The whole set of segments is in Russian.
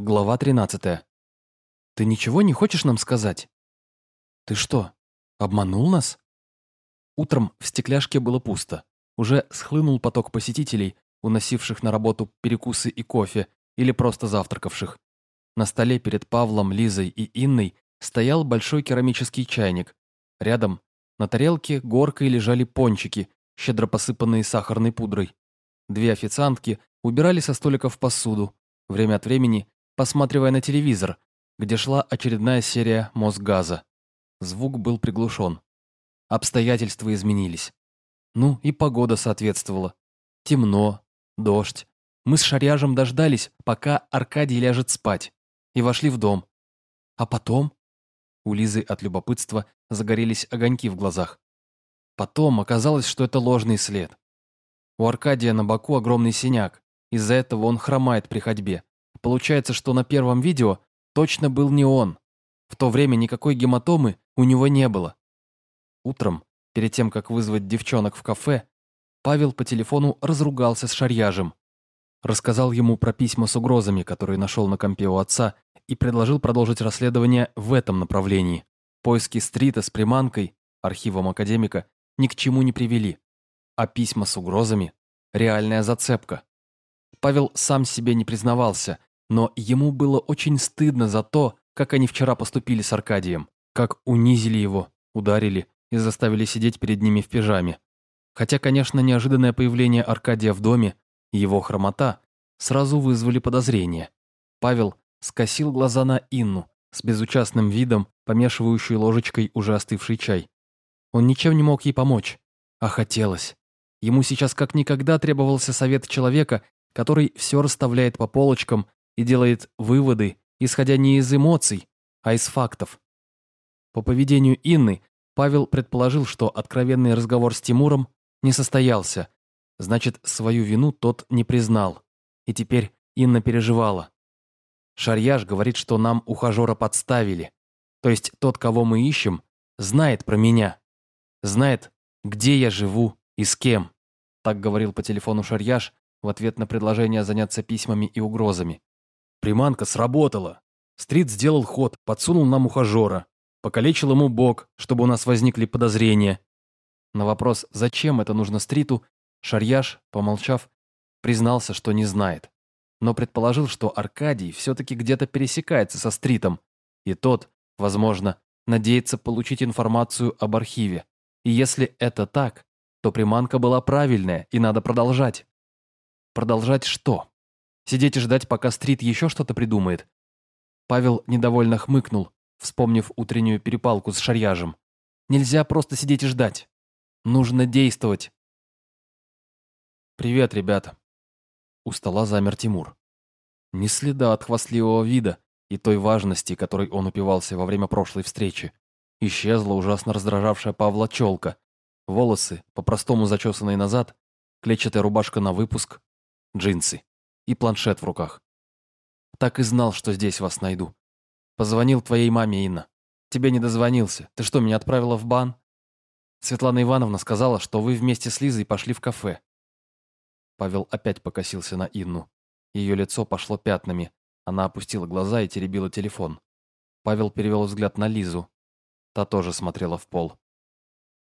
Глава 13. Ты ничего не хочешь нам сказать? Ты что, обманул нас? Утром в стекляшке было пусто. Уже схлынул поток посетителей, уносивших на работу перекусы и кофе, или просто завтракавших. На столе перед Павлом, Лизой и Инной стоял большой керамический чайник. Рядом на тарелке горкой лежали пончики, щедро посыпанные сахарной пудрой. Две официантки убирали со столиков посуду. Время от времени посматривая на телевизор, где шла очередная серия «Мосгаза». Звук был приглушен. Обстоятельства изменились. Ну и погода соответствовала. Темно, дождь. Мы с Шаряжем дождались, пока Аркадий ляжет спать, и вошли в дом. А потом... У Лизы от любопытства загорелись огоньки в глазах. Потом оказалось, что это ложный след. У Аркадия на боку огромный синяк. Из-за этого он хромает при ходьбе. Получается, что на первом видео точно был не он. В то время никакой гематомы у него не было. Утром, перед тем, как вызвать девчонок в кафе, Павел по телефону разругался с Шарьяжем. Рассказал ему про письма с угрозами, которые нашел на компе у отца, и предложил продолжить расследование в этом направлении. Поиски стрита с приманкой, архивом академика, ни к чему не привели. А письма с угрозами – реальная зацепка. Павел сам себе не признавался, но ему было очень стыдно за то, как они вчера поступили с Аркадием, как унизили его, ударили и заставили сидеть перед ними в пижаме. Хотя, конечно, неожиданное появление Аркадия в доме и его хромота сразу вызвали подозрения. Павел скосил глаза на Инну с безучастным видом, помешивающей ложечкой уже остывший чай. Он ничем не мог ей помочь, а хотелось. Ему сейчас как никогда требовался совет человека, который все расставляет по полочкам и делает выводы, исходя не из эмоций, а из фактов. По поведению Инны Павел предположил, что откровенный разговор с Тимуром не состоялся, значит, свою вину тот не признал. И теперь Инна переживала. Шарьяж говорит, что нам ухажера подставили. То есть тот, кого мы ищем, знает про меня. Знает, где я живу и с кем. Так говорил по телефону Шарьяж в ответ на предложение заняться письмами и угрозами. Приманка сработала. Стрит сделал ход, подсунул нам ухажера. Покалечил ему бок, чтобы у нас возникли подозрения. На вопрос, зачем это нужно Стриту, Шарьяш, помолчав, признался, что не знает. Но предположил, что Аркадий все-таки где-то пересекается со Стритом, и тот, возможно, надеется получить информацию об архиве. И если это так, то приманка была правильная, и надо продолжать. Продолжать что? Сидеть и ждать, пока Стрит еще что-то придумает. Павел недовольно хмыкнул, вспомнив утреннюю перепалку с Шарьяжем. Нельзя просто сидеть и ждать. Нужно действовать. «Привет, ребята». У стола замер Тимур. Ни следа от хвастливого вида и той важности, которой он упивался во время прошлой встречи. Исчезла ужасно раздражавшая Павла челка. Волосы, по-простому зачесанные назад, клетчатая рубашка на выпуск, джинсы и планшет в руках. Так и знал, что здесь вас найду. Позвонил твоей маме, Инна. Тебе не дозвонился. Ты что, меня отправила в бан? Светлана Ивановна сказала, что вы вместе с Лизой пошли в кафе. Павел опять покосился на Инну. Ее лицо пошло пятнами. Она опустила глаза и теребила телефон. Павел перевел взгляд на Лизу. Та тоже смотрела в пол.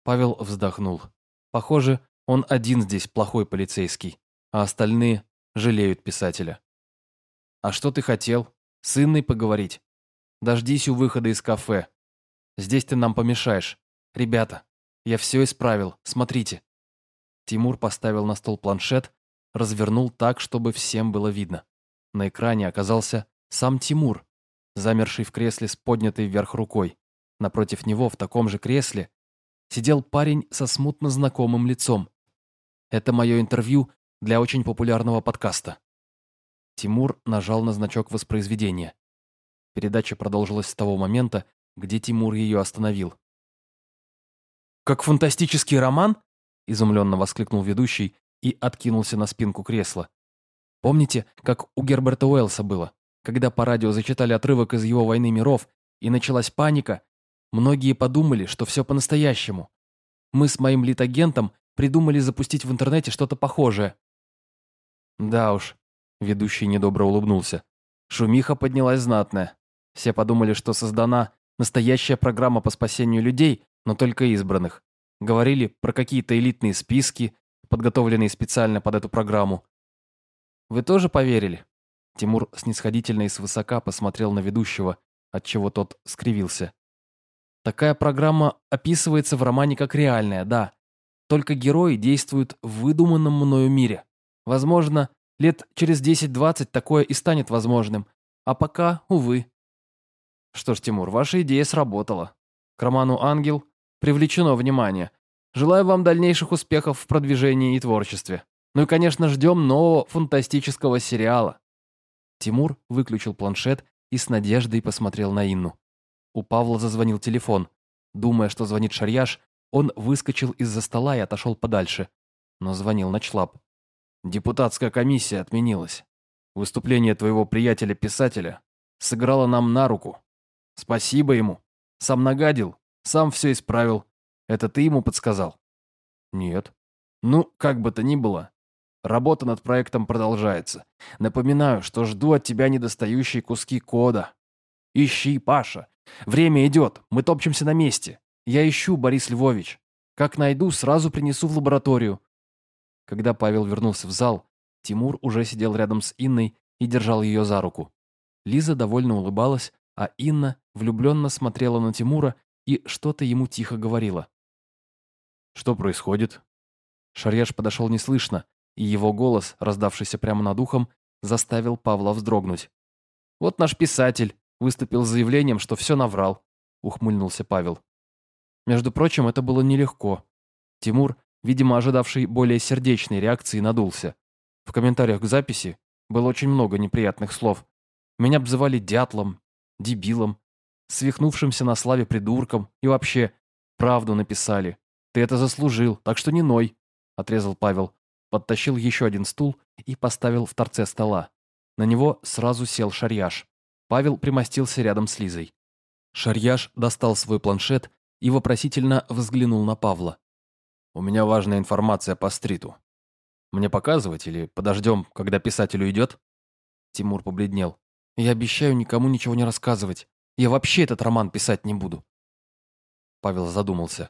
Павел вздохнул. Похоже, он один здесь плохой полицейский, а остальные жалеют писателя. «А что ты хотел? С Инной поговорить? Дождись у выхода из кафе. Здесь ты нам помешаешь. Ребята, я все исправил, смотрите». Тимур поставил на стол планшет, развернул так, чтобы всем было видно. На экране оказался сам Тимур, замерший в кресле с поднятой вверх рукой. Напротив него, в таком же кресле, сидел парень со смутно знакомым лицом. Это мое интервью для очень популярного подкаста. Тимур нажал на значок воспроизведения. Передача продолжилась с того момента, где Тимур ее остановил. «Как фантастический роман?» – изумленно воскликнул ведущий и откинулся на спинку кресла. «Помните, как у Герберта Уэллса было, когда по радио зачитали отрывок из его «Войны миров» и началась паника? Многие подумали, что все по-настоящему. Мы с моим литагентом придумали запустить в интернете что-то похожее. Да уж, ведущий недобро улыбнулся. Шумиха поднялась знатная. Все подумали, что создана настоящая программа по спасению людей, но только избранных. Говорили про какие-то элитные списки, подготовленные специально под эту программу. Вы тоже поверили? Тимур снисходительно и свысока посмотрел на ведущего, отчего тот скривился. Такая программа описывается в романе как реальная, да. Только герои действуют в выдуманном мною мире. Возможно, лет через 10-20 такое и станет возможным. А пока, увы. Что ж, Тимур, ваша идея сработала. К роману «Ангел» привлечено внимание. Желаю вам дальнейших успехов в продвижении и творчестве. Ну и, конечно, ждем нового фантастического сериала. Тимур выключил планшет и с надеждой посмотрел на Инну. У Павла зазвонил телефон. Думая, что звонит Шарьяш, он выскочил из-за стола и отошел подальше. Но звонил Ночлаб. «Депутатская комиссия отменилась. Выступление твоего приятеля-писателя сыграло нам на руку. Спасибо ему. Сам нагадил, сам все исправил. Это ты ему подсказал?» «Нет». «Ну, как бы то ни было, работа над проектом продолжается. Напоминаю, что жду от тебя недостающие куски кода. Ищи, Паша, Время идет, мы топчемся на месте. Я ищу, Борис Львович. Как найду, сразу принесу в лабораторию. Когда Павел вернулся в зал, Тимур уже сидел рядом с Инной и держал ее за руку. Лиза довольно улыбалась, а Инна влюбленно смотрела на Тимура и что-то ему тихо говорила. «Что происходит?» Шарьяш подошел неслышно, и его голос, раздавшийся прямо над ухом, заставил Павла вздрогнуть. «Вот наш писатель, Выступил с заявлением, что все наврал, ухмыльнулся Павел. Между прочим, это было нелегко. Тимур, видимо, ожидавший более сердечной реакции, надулся. В комментариях к записи было очень много неприятных слов. Меня обзывали дятлом, дебилом, свихнувшимся на славе придурком и вообще правду написали. Ты это заслужил, так что не ной, отрезал Павел, подтащил еще один стул и поставил в торце стола. На него сразу сел шарьяж. Павел примостился рядом с Лизой. Шарьяш достал свой планшет и вопросительно взглянул на Павла. «У меня важная информация по стриту. Мне показывать или подождем, когда писатель уйдет?» Тимур побледнел. «Я обещаю никому ничего не рассказывать. Я вообще этот роман писать не буду». Павел задумался.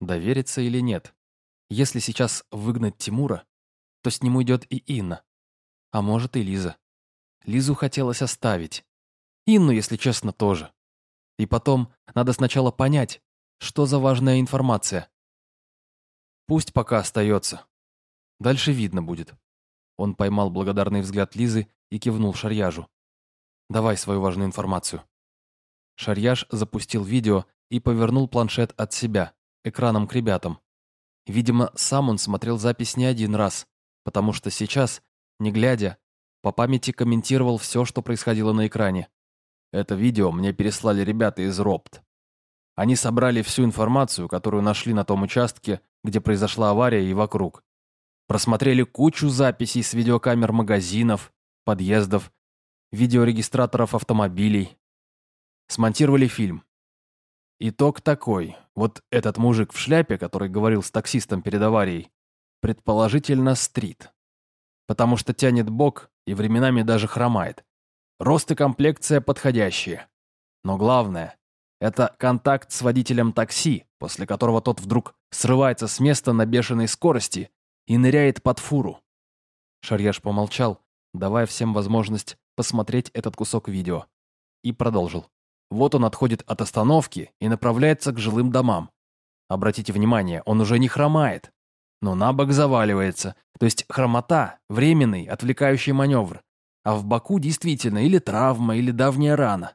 Довериться или нет? Если сейчас выгнать Тимура, то с ним уйдет и Инна. А может и Лиза. Лизу хотелось оставить. Инну, если честно, тоже. И потом, надо сначала понять, что за важная информация. Пусть пока остается. Дальше видно будет. Он поймал благодарный взгляд Лизы и кивнул Шарьяжу. «Давай свою важную информацию». Шарьяж запустил видео и повернул планшет от себя, экраном к ребятам. Видимо, сам он смотрел запись не один раз, потому что сейчас, не глядя, по памяти комментировал все, что происходило на экране. Это видео мне переслали ребята из РОПТ. Они собрали всю информацию, которую нашли на том участке, где произошла авария и вокруг. Просмотрели кучу записей с видеокамер магазинов, подъездов, видеорегистраторов автомобилей. Смонтировали фильм. Итог такой. Вот этот мужик в шляпе, который говорил с таксистом перед аварией, предположительно стрит. Потому что тянет бок и временами даже хромает. Рост и комплекция подходящие. Но главное – это контакт с водителем такси, после которого тот вдруг срывается с места на бешеной скорости и ныряет под фуру. Шарьяш помолчал, давая всем возможность посмотреть этот кусок видео. И продолжил. Вот он отходит от остановки и направляется к жилым домам. Обратите внимание, он уже не хромает, но на бок заваливается. То есть хромота – временный, отвлекающий маневр а в боку действительно или травма, или давняя рана.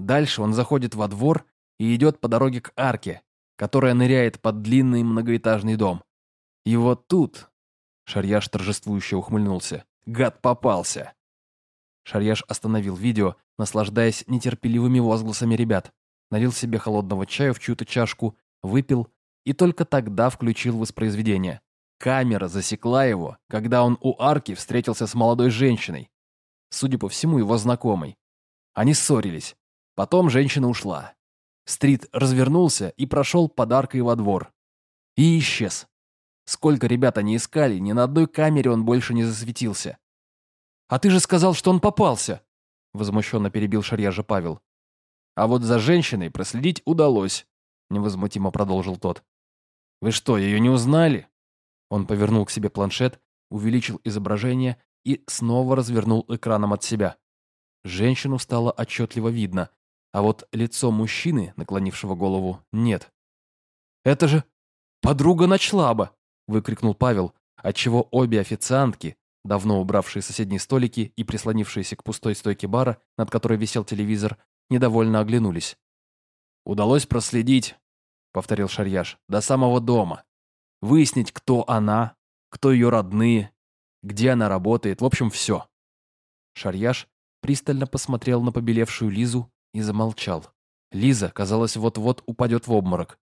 Дальше он заходит во двор и идет по дороге к арке, которая ныряет под длинный многоэтажный дом. И вот тут... Шарьяш торжествующе ухмыльнулся. Гад попался. Шарьяш остановил видео, наслаждаясь нетерпеливыми возгласами ребят. Налил себе холодного чая в чью-то чашку, выпил и только тогда включил воспроизведение. Камера засекла его, когда он у арки встретился с молодой женщиной, судя по всему, его знакомый. Они ссорились. Потом женщина ушла. Стрит развернулся и прошел подаркой во двор. И исчез. Сколько ребят они искали, ни на одной камере он больше не засветился. «А ты же сказал, что он попался!» возмущенно перебил Шарьяжа Павел. А вот за женщиной проследить удалось, невозмутимо продолжил тот. Вы что, ее не узнали? Он повернул к себе планшет, увеличил изображение и снова развернул экраном от себя. Женщину стало отчетливо видно, а вот лицо мужчины, наклонившего голову, нет. «Это же подруга Ночлаба!» – выкрикнул Павел, отчего обе официантки, давно убравшие соседние столики и прислонившиеся к пустой стойке бара, над которой висел телевизор, недовольно оглянулись. «Удалось проследить», — повторил Шарьяш, — «до самого дома. Выяснить, кто она, кто ее родные, где она работает, в общем, все». Шарьяш пристально посмотрел на побелевшую Лизу и замолчал. Лиза, казалось, вот-вот упадет в обморок.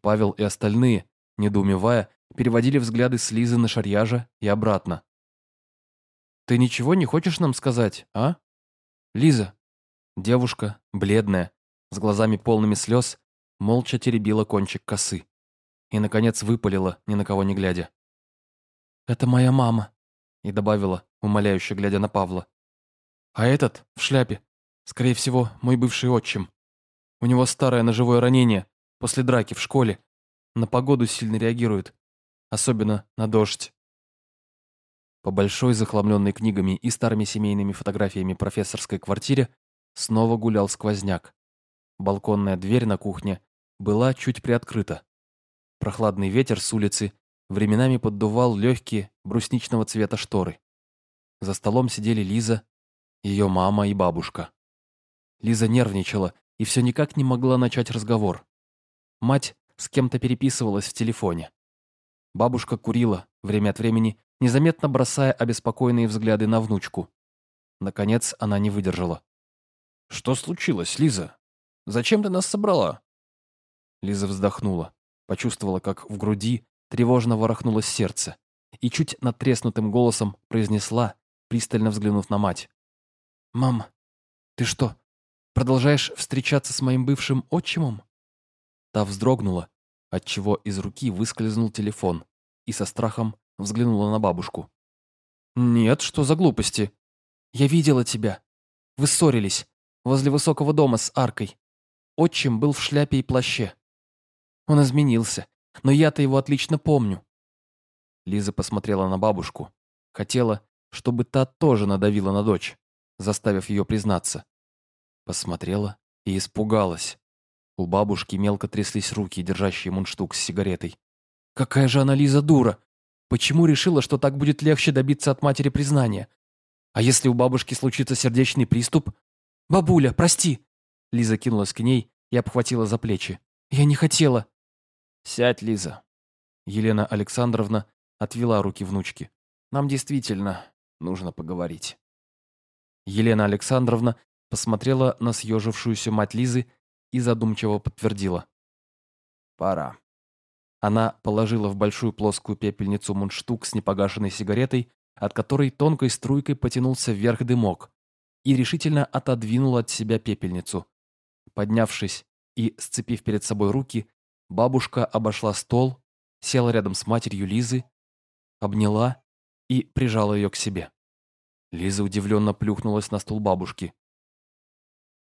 Павел и остальные, недоумевая, переводили взгляды с Лизы на Шарьяжа и обратно. «Ты ничего не хочешь нам сказать, а? Лиза?» Девушка, бледная, с глазами полными слез, молча теребила кончик косы. И, наконец, выпалила, ни на кого не глядя. «Это моя мама», и добавила, умоляюще глядя на Павла. «А этот, в шляпе, скорее всего, мой бывший отчим. У него старое ножевое ранение после драки в школе. На погоду сильно реагирует, особенно на дождь. По большой захламленной книгами и старыми семейными фотографиями профессорской квартире снова гулял сквозняк. Балконная дверь на кухне была чуть приоткрыта. Прохладный ветер с улицы временами поддувал легкие брусничного цвета шторы. За столом сидели Лиза, ее мама и бабушка. Лиза нервничала и все никак не могла начать разговор. Мать с кем-то переписывалась в телефоне. Бабушка курила, время от времени незаметно бросая обеспокоенные взгляды на внучку. Наконец она не выдержала. «Что случилось, Лиза? Зачем ты нас собрала?» Лиза вздохнула, почувствовала, как в груди тревожно ворохнулось сердце и чуть надтреснутым голосом произнесла, пристально взглянув на мать. «Мам, ты что, продолжаешь встречаться с моим бывшим отчимом?» Та вздрогнула, отчего из руки выскользнул телефон и со страхом Взглянула на бабушку. «Нет, что за глупости? Я видела тебя. Вы ссорились. Возле высокого дома с аркой. Отчим был в шляпе и плаще. Он изменился, но я-то его отлично помню». Лиза посмотрела на бабушку. Хотела, чтобы та тоже надавила на дочь, заставив ее признаться. Посмотрела и испугалась. У бабушки мелко тряслись руки, держащие мундштук с сигаретой. «Какая же она, Лиза, дура! Почему решила, что так будет легче добиться от матери признания? А если у бабушки случится сердечный приступ? «Бабуля, прости!» Лиза кинулась к ней и обхватила за плечи. «Я не хотела!» «Сядь, Лиза!» Елена Александровна отвела руки внучки. «Нам действительно нужно поговорить». Елена Александровна посмотрела на съежившуюся мать Лизы и задумчиво подтвердила. «Пора». Она положила в большую плоскую пепельницу мундштук с непогашенной сигаретой, от которой тонкой струйкой потянулся вверх дымок, и решительно отодвинула от себя пепельницу. Поднявшись и сцепив перед собой руки, бабушка обошла стол, села рядом с матерью Лизы, обняла и прижала ее к себе. Лиза удивленно плюхнулась на стул бабушки.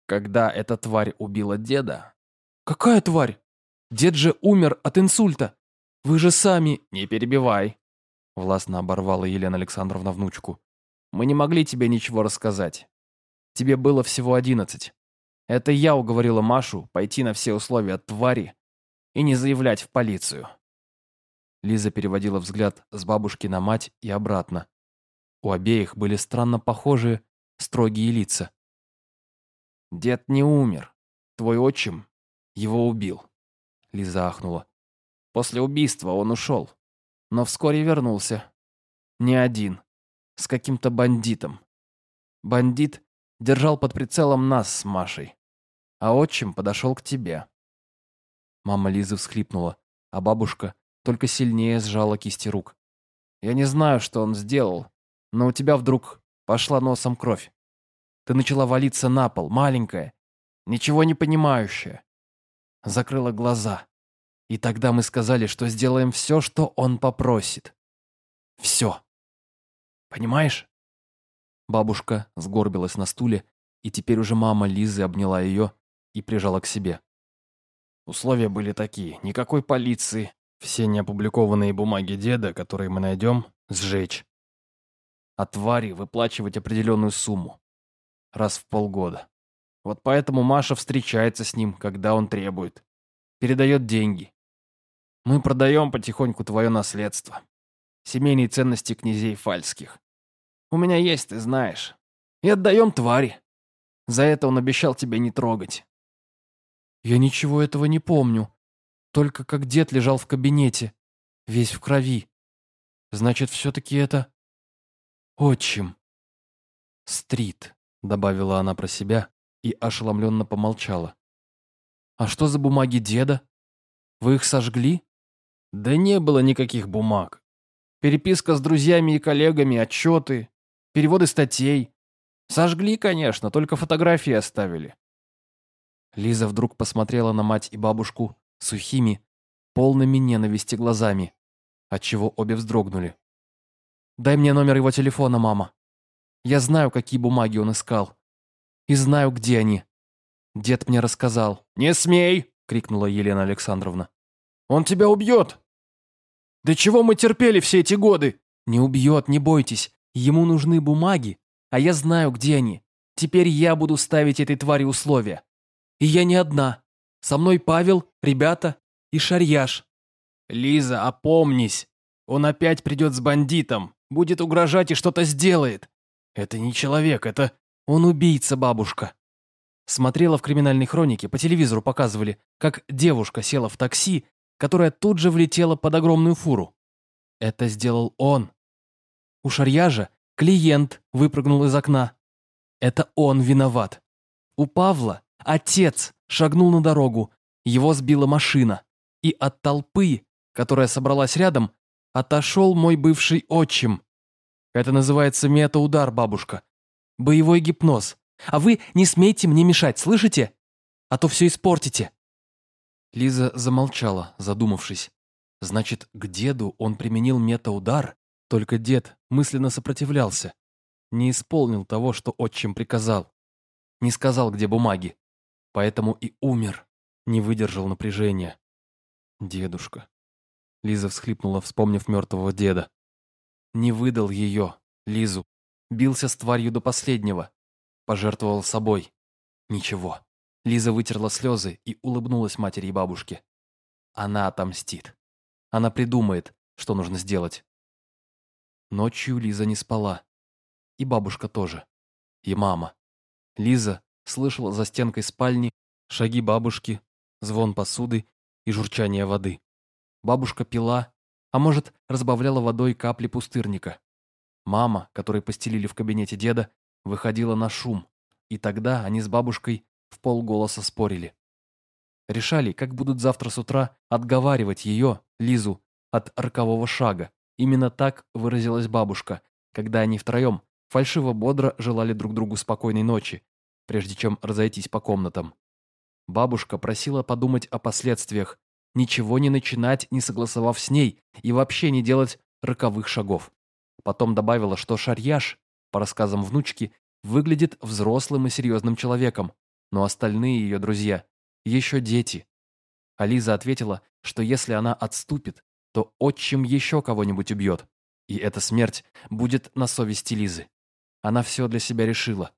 «Когда эта тварь убила деда...» «Какая тварь?» Дед же умер от инсульта. Вы же сами...» «Не перебивай», — властно оборвала Елена Александровна внучку. «Мы не могли тебе ничего рассказать. Тебе было всего одиннадцать. Это я уговорила Машу пойти на все условия твари и не заявлять в полицию». Лиза переводила взгляд с бабушки на мать и обратно. У обеих были странно похожие, строгие лица. «Дед не умер. Твой отчим его убил». Лиза ахнула. После убийства он ушел. Но вскоре вернулся. Не один. С каким-то бандитом. Бандит держал под прицелом нас с Машей. А отчим подошел к тебе. Мама Лизы всхлипнула, а бабушка только сильнее сжала кисти рук. Я не знаю, что он сделал, но у тебя вдруг пошла носом кровь. Ты начала валиться на пол, маленькая, ничего не понимающая закрыла глаза. И тогда мы сказали, что сделаем все, что он попросит. Все. Понимаешь? Бабушка сгорбилась на стуле и теперь уже мама Лизы обняла ее и прижала к себе. Условия были такие. Никакой полиции. Все неопубликованные бумаги деда, которые мы найдем, сжечь. А твари выплачивать определенную сумму. Раз в полгода. Вот поэтому Маша встречается с ним, когда он требует. Передает деньги. Мы продаем потихоньку твое наследство. Семейные ценности князей фальских. У меня есть, ты знаешь. И отдаем твари. За это он обещал тебя не трогать. Я ничего этого не помню. Только как дед лежал в кабинете, весь в крови. Значит, все-таки это... Отчим. Стрит, добавила она про себя и ошеломленно помолчала. А что за бумаги деда? Вы их сожгли? Да не было никаких бумаг. Переписка с друзьями и коллегами, отчеты, переводы статей. Сожгли, конечно, только фотографии оставили. Лиза вдруг посмотрела на мать и бабушку сухими, полными ненависти глазами, отчего обе вздрогнули. «Дай мне номер его телефона, мама. Я знаю, какие бумаги он искал. И знаю, где они. Дед мне рассказал». «Не смей!» — крикнула Елена Александровна. «Он тебя убьет!» «Да чего мы терпели все эти годы?» «Не убьет, не бойтесь. Ему нужны бумаги, а я знаю, где они. Теперь я буду ставить этой твари условия. И я не одна. Со мной Павел, ребята и Шарьяш. Лиза, опомнись. Он опять придет с бандитом, будет угрожать и что-то сделает. Это не человек, это... Он убийца, бабушка. Смотрела в криминальной хронике, по телевизору показывали, как девушка села в такси, которая тут же влетела под огромную фуру. Это сделал он. У Шарьяжа клиент выпрыгнул из окна. Это он виноват. У Павла Отец шагнул на дорогу, его сбила машина, и от толпы, которая собралась рядом, отошел мой бывший отчим. Это называется метаудар, бабушка. Боевой гипноз. А вы не смейте мне мешать, слышите? А то все испортите. Лиза замолчала, задумавшись. Значит, к деду он применил метаудар, только дед мысленно сопротивлялся. Не исполнил того, что отчим приказал. Не сказал, где бумаги. Поэтому и умер, не выдержал напряжения. Дедушка. Лиза всхлипнула, вспомнив мертвого деда. Не выдал ее, Лизу. Бился с тварью до последнего. Пожертвовал собой. Ничего. Лиза вытерла слезы и улыбнулась матери и бабушке. Она отомстит. Она придумает, что нужно сделать. Ночью Лиза не спала. И бабушка тоже. И мама. Лиза слышала за стенкой спальни шаги бабушки, звон посуды и журчание воды. Бабушка пила, а может, разбавляла водой капли пустырника. Мама, которой постелили в кабинете деда, выходила на шум, и тогда они с бабушкой в полголоса спорили. Решали, как будут завтра с утра отговаривать ее, Лизу, от рокового шага. Именно так выразилась бабушка, когда они втроем фальшиво-бодро желали друг другу спокойной ночи, прежде чем разойтись по комнатам. Бабушка просила подумать о последствиях, ничего не начинать, не согласовав с ней, и вообще не делать роковых шагов. Потом добавила, что Шарьяш, по рассказам внучки, выглядит взрослым и серьезным человеком, но остальные ее друзья еще дети. Ализа ответила, что если она отступит, то отчим еще кого-нибудь убьет, и эта смерть будет на совести Лизы. Она все для себя решила.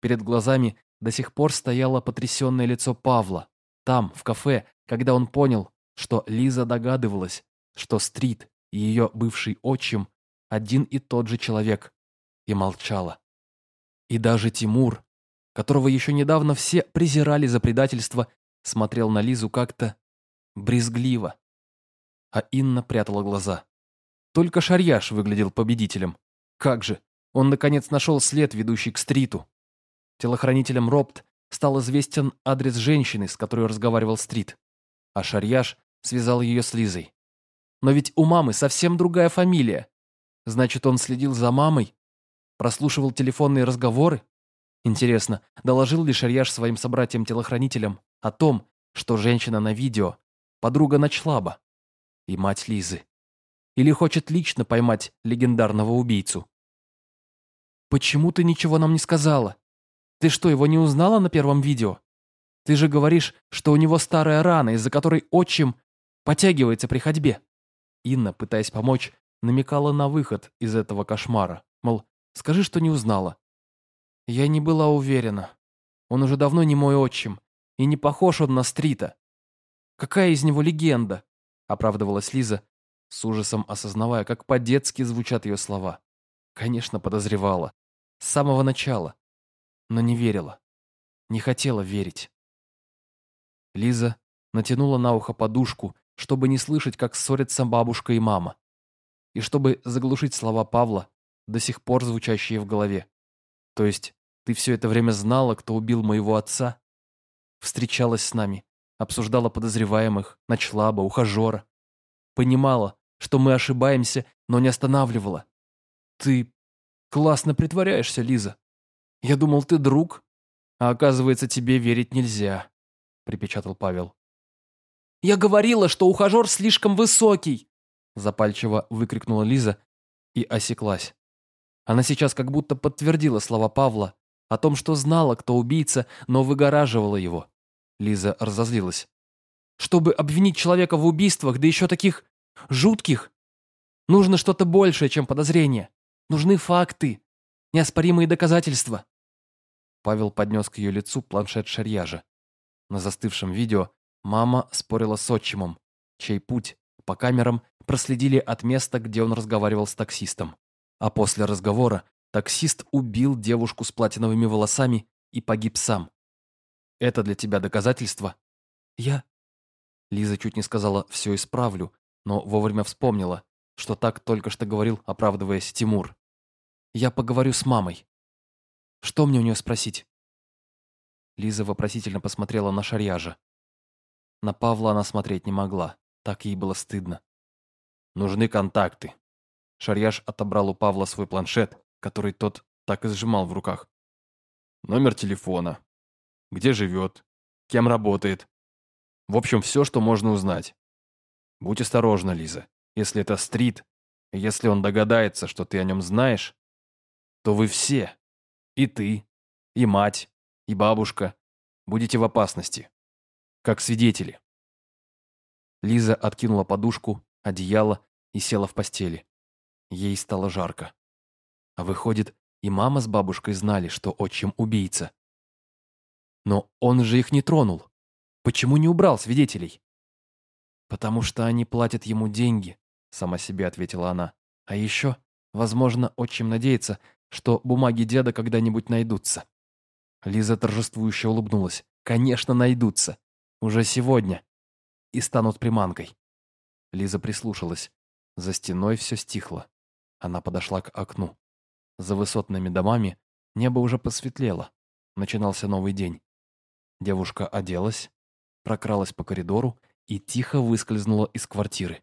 Перед глазами до сих пор стояло потрясенное лицо Павла. Там, в кафе, когда он понял, что Лиза догадывалась, что Стрит и ее бывший отчим один и тот же человек, и молчала. И даже Тимур, которого еще недавно все презирали за предательство, смотрел на Лизу как-то брезгливо. А Инна прятала глаза. Только Шарьяш выглядел победителем. Как же, он наконец нашел след, ведущий к Стриту. Телохранителем Робт стал известен адрес женщины, с которой разговаривал Стрит, а Шарьяш связал ее с Лизой. Но ведь у мамы совсем другая фамилия. Значит, он следил за мамой? Прослушивал телефонные разговоры? Интересно, доложил ли Шарьяш своим собратьям-телохранителям о том, что женщина на видео – подруга Ночлаба и мать Лизы? Или хочет лично поймать легендарного убийцу? «Почему ты ничего нам не сказала?» Ты что, его не узнала на первом видео? Ты же говоришь, что у него старая рана, из-за которой отчим потягивается при ходьбе». Инна, пытаясь помочь, намекала на выход из этого кошмара. Мол, скажи, что не узнала. Я не была уверена. Он уже давно не мой отчим. И не похож он на Стрита. Какая из него легенда? Оправдывалась Лиза, с ужасом осознавая, как по-детски звучат ее слова. Конечно, подозревала. С самого начала. Но не верила. Не хотела верить. Лиза натянула на ухо подушку, чтобы не слышать, как ссорятся бабушка и мама. И чтобы заглушить слова Павла, до сих пор звучащие в голове. То есть, ты все это время знала, кто убил моего отца? Встречалась с нами, обсуждала подозреваемых, ночлаба, ухажера. Понимала, что мы ошибаемся, но не останавливала. Ты классно притворяешься, Лиза. Я думал, ты друг, а оказывается, тебе верить нельзя, припечатал Павел. Я говорила, что ухажер слишком высокий, запальчиво выкрикнула Лиза и осеклась. Она сейчас как будто подтвердила слова Павла о том, что знала, кто убийца, но выгораживала его. Лиза разозлилась. Чтобы обвинить человека в убийствах, да еще таких жутких, нужно что-то большее, чем подозрение. Нужны факты, неоспоримые доказательства. Павел поднес к ее лицу планшет шарьяжа. На застывшем видео мама спорила с отчимом, чей путь по камерам проследили от места, где он разговаривал с таксистом. А после разговора таксист убил девушку с платиновыми волосами и погиб сам. Это для тебя доказательство? Я... Лиза чуть не сказала «все исправлю», но вовремя вспомнила, что так только что говорил, оправдываясь Тимур. Я поговорю с мамой. Что мне у нее спросить? Лиза вопросительно посмотрела на Шарьяжа. На Павла она смотреть не могла, так ей было стыдно. Нужны контакты. Шарьяж отобрал у Павла свой планшет, который тот так и сжимал в руках. Номер телефона, где живет, кем работает. В общем, все, что можно узнать. Будь осторожна, Лиза. Если это Стрит, если он догадается, что ты о нем знаешь, то вы все, и ты, и мать, и бабушка, будете в опасности, как свидетели. Лиза откинула подушку, одеяло и села в постели. Ей стало жарко. А выходит, и мама с бабушкой знали, что отчим убийца. Но он же их не тронул. Почему не убрал свидетелей? Потому что они платят ему деньги, сама себе ответила она. А еще, возможно, отчим надеется, что бумаги деда когда-нибудь найдутся. Лиза торжествующе улыбнулась. Конечно, найдутся. Уже сегодня. И станут приманкой. Лиза прислушалась. За стеной все стихло. Она подошла к окну. За высотными домами небо уже посветлело. Начинался новый день. Девушка оделась, прокралась по коридору и тихо выскользнула из квартиры.